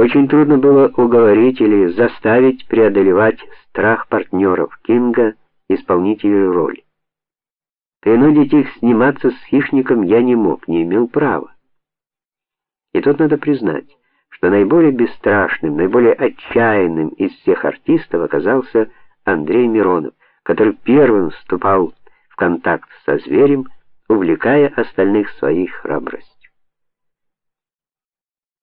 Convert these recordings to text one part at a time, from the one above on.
Очень трудно было уговорить или заставить преодолевать страх партнеров Кинга, исполнителей роли. Принудить их сниматься с хищником я не мог, не имел права. И тут надо признать, что наиболее бесстрашным, наиболее отчаянным из всех артистов оказался Андрей Миронов, который первым вступал в контакт со зверем, увлекая остальных своей храбростью.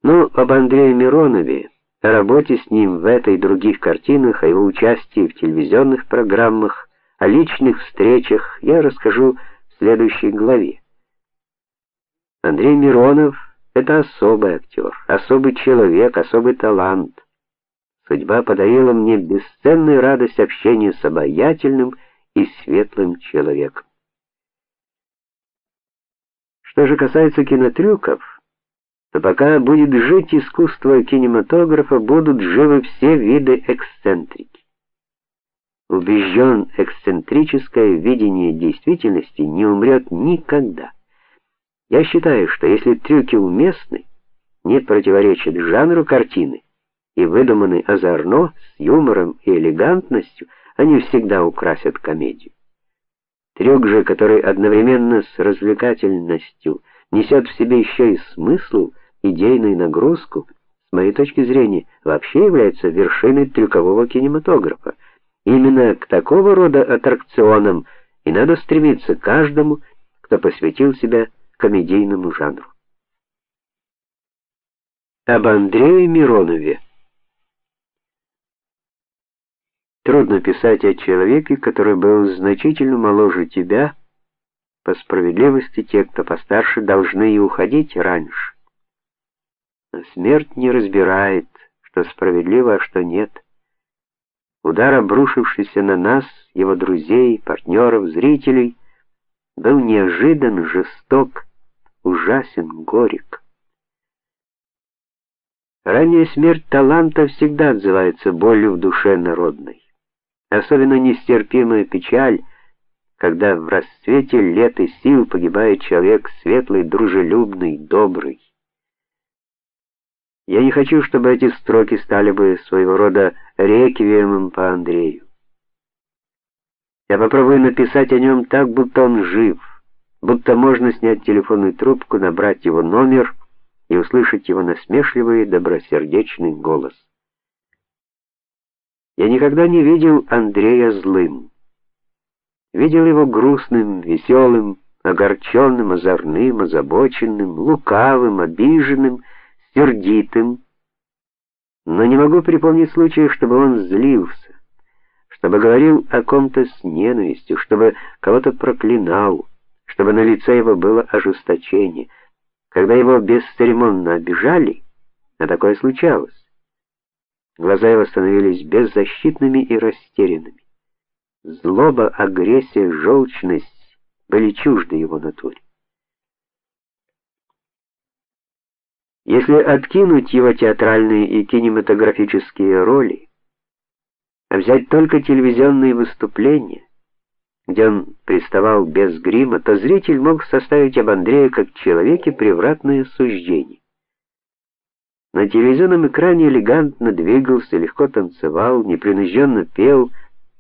Но об Андрее Миронове, о работе с ним в этой и других картинах, о его участии в телевизионных программах, о личных встречах я расскажу в следующей главе. Андрей Миронов это особый актер, особый человек, особый талант. Судьба подарила мне бесценную радость общения с обаятельным и светлым человеком. Что же касается кинотрюков, то пока будет жить искусство кинематографа, будут живы все виды эксцентрики. Убежден, эксцентрическое видение действительности не умрет никогда. Я считаю, что если трюки уместны, не противоречат жанру картины и выдуманы озорно, с юмором и элегантностью, они всегда украсят комедию. Трюк же, который одновременно с развлекательностью несет в себе еще и смысл, идейную нагрузку, с моей точки зрения, вообще является вершиной трюкового кинематографа. Именно к такого рода аттракционам и надо стремиться каждому, кто посвятил себя комедийному жанру. Об Андрее Миронове. Трудно писать о человеке, который был значительно моложе тебя. По справедливости, те, кто постарше, должны и уходить раньше. Но смерть не разбирает, что справедливо, а что нет. Удар, обрушившийся на нас, его друзей, партнеров, зрителей, был неожидан, жесток ужасен, горек. Ранняя смерть таланта всегда отзывается болью в душе народной. Особенно нестерпимая печаль, когда в расцвете лет и сил погибает человек светлый, дружелюбный, добрый. Я не хочу, чтобы эти строки стали бы своего рода реквиемом по Андрею. Я попробую написать о нем так, будто он жив будто можно снять телефонную трубку, набрать его номер и услышать его насмешливый, добросердечный голос. Я никогда не видел Андрея злым. Видел его грустным, веселым, огорченным, озорным, озабоченным, лукавым, обиженным, сердитым. Но не могу припомнить случая, чтобы он злился, чтобы говорил о ком-то с ненавистью, чтобы кого-то проклинал чтобы на лице его было ожесточение. Когда его бесцеремонно обижали, а такое случалось, глаза его становились беззащитными и растерянными. Злоба, агрессия, желчность были чужды его натуре. Если откинуть его театральные и кинематографические роли, а взять только телевизионные выступления, где он приставал без грима, то зритель мог составить об Андрее как человеке превратное суждение. На телевизионном экране элегантно двигался, легко танцевал, непринужденно пел,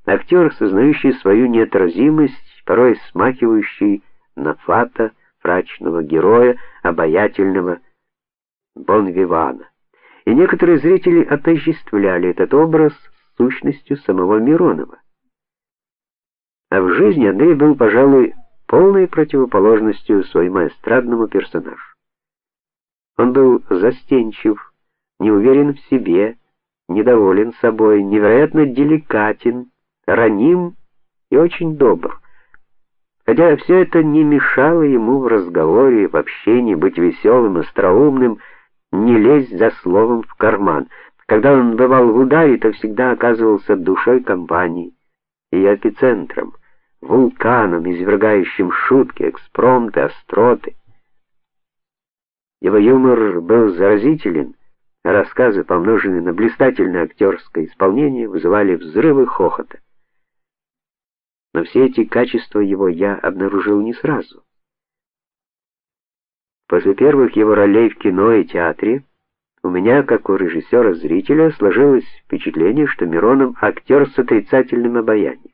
актер, сознающий свою неотразимость, порой смахивающий на фата фрачного героя, обаятельного бонвивана. И некоторые зрители отождествляли этот образ с сущностью самого Миронова. А в жизни Андрей был, пожалуй, полной противоположностью своему эстрадному персонажу. Он был застенчив, неуверен в себе, недоволен собой, невероятно деликатен, раним и очень добр. Хотя все это не мешало ему в разговоре, в общении быть веселым, остроумным, не лезть за словом в карман. Когда он бывал в ударе, то всегда оказывался душой компании и эпицентром, вулканом, извергающим шутки, экспромты, остроты. Его юмор был заразителен, а рассказы, помноженные на блистательное актерское исполнение, вызывали взрывы хохота. Но все эти качества его я обнаружил не сразу. После первых его ролей в кино и театре У меня, как у режиссера-зрителя, сложилось впечатление, что Миронов актер с отрицательным обаянием.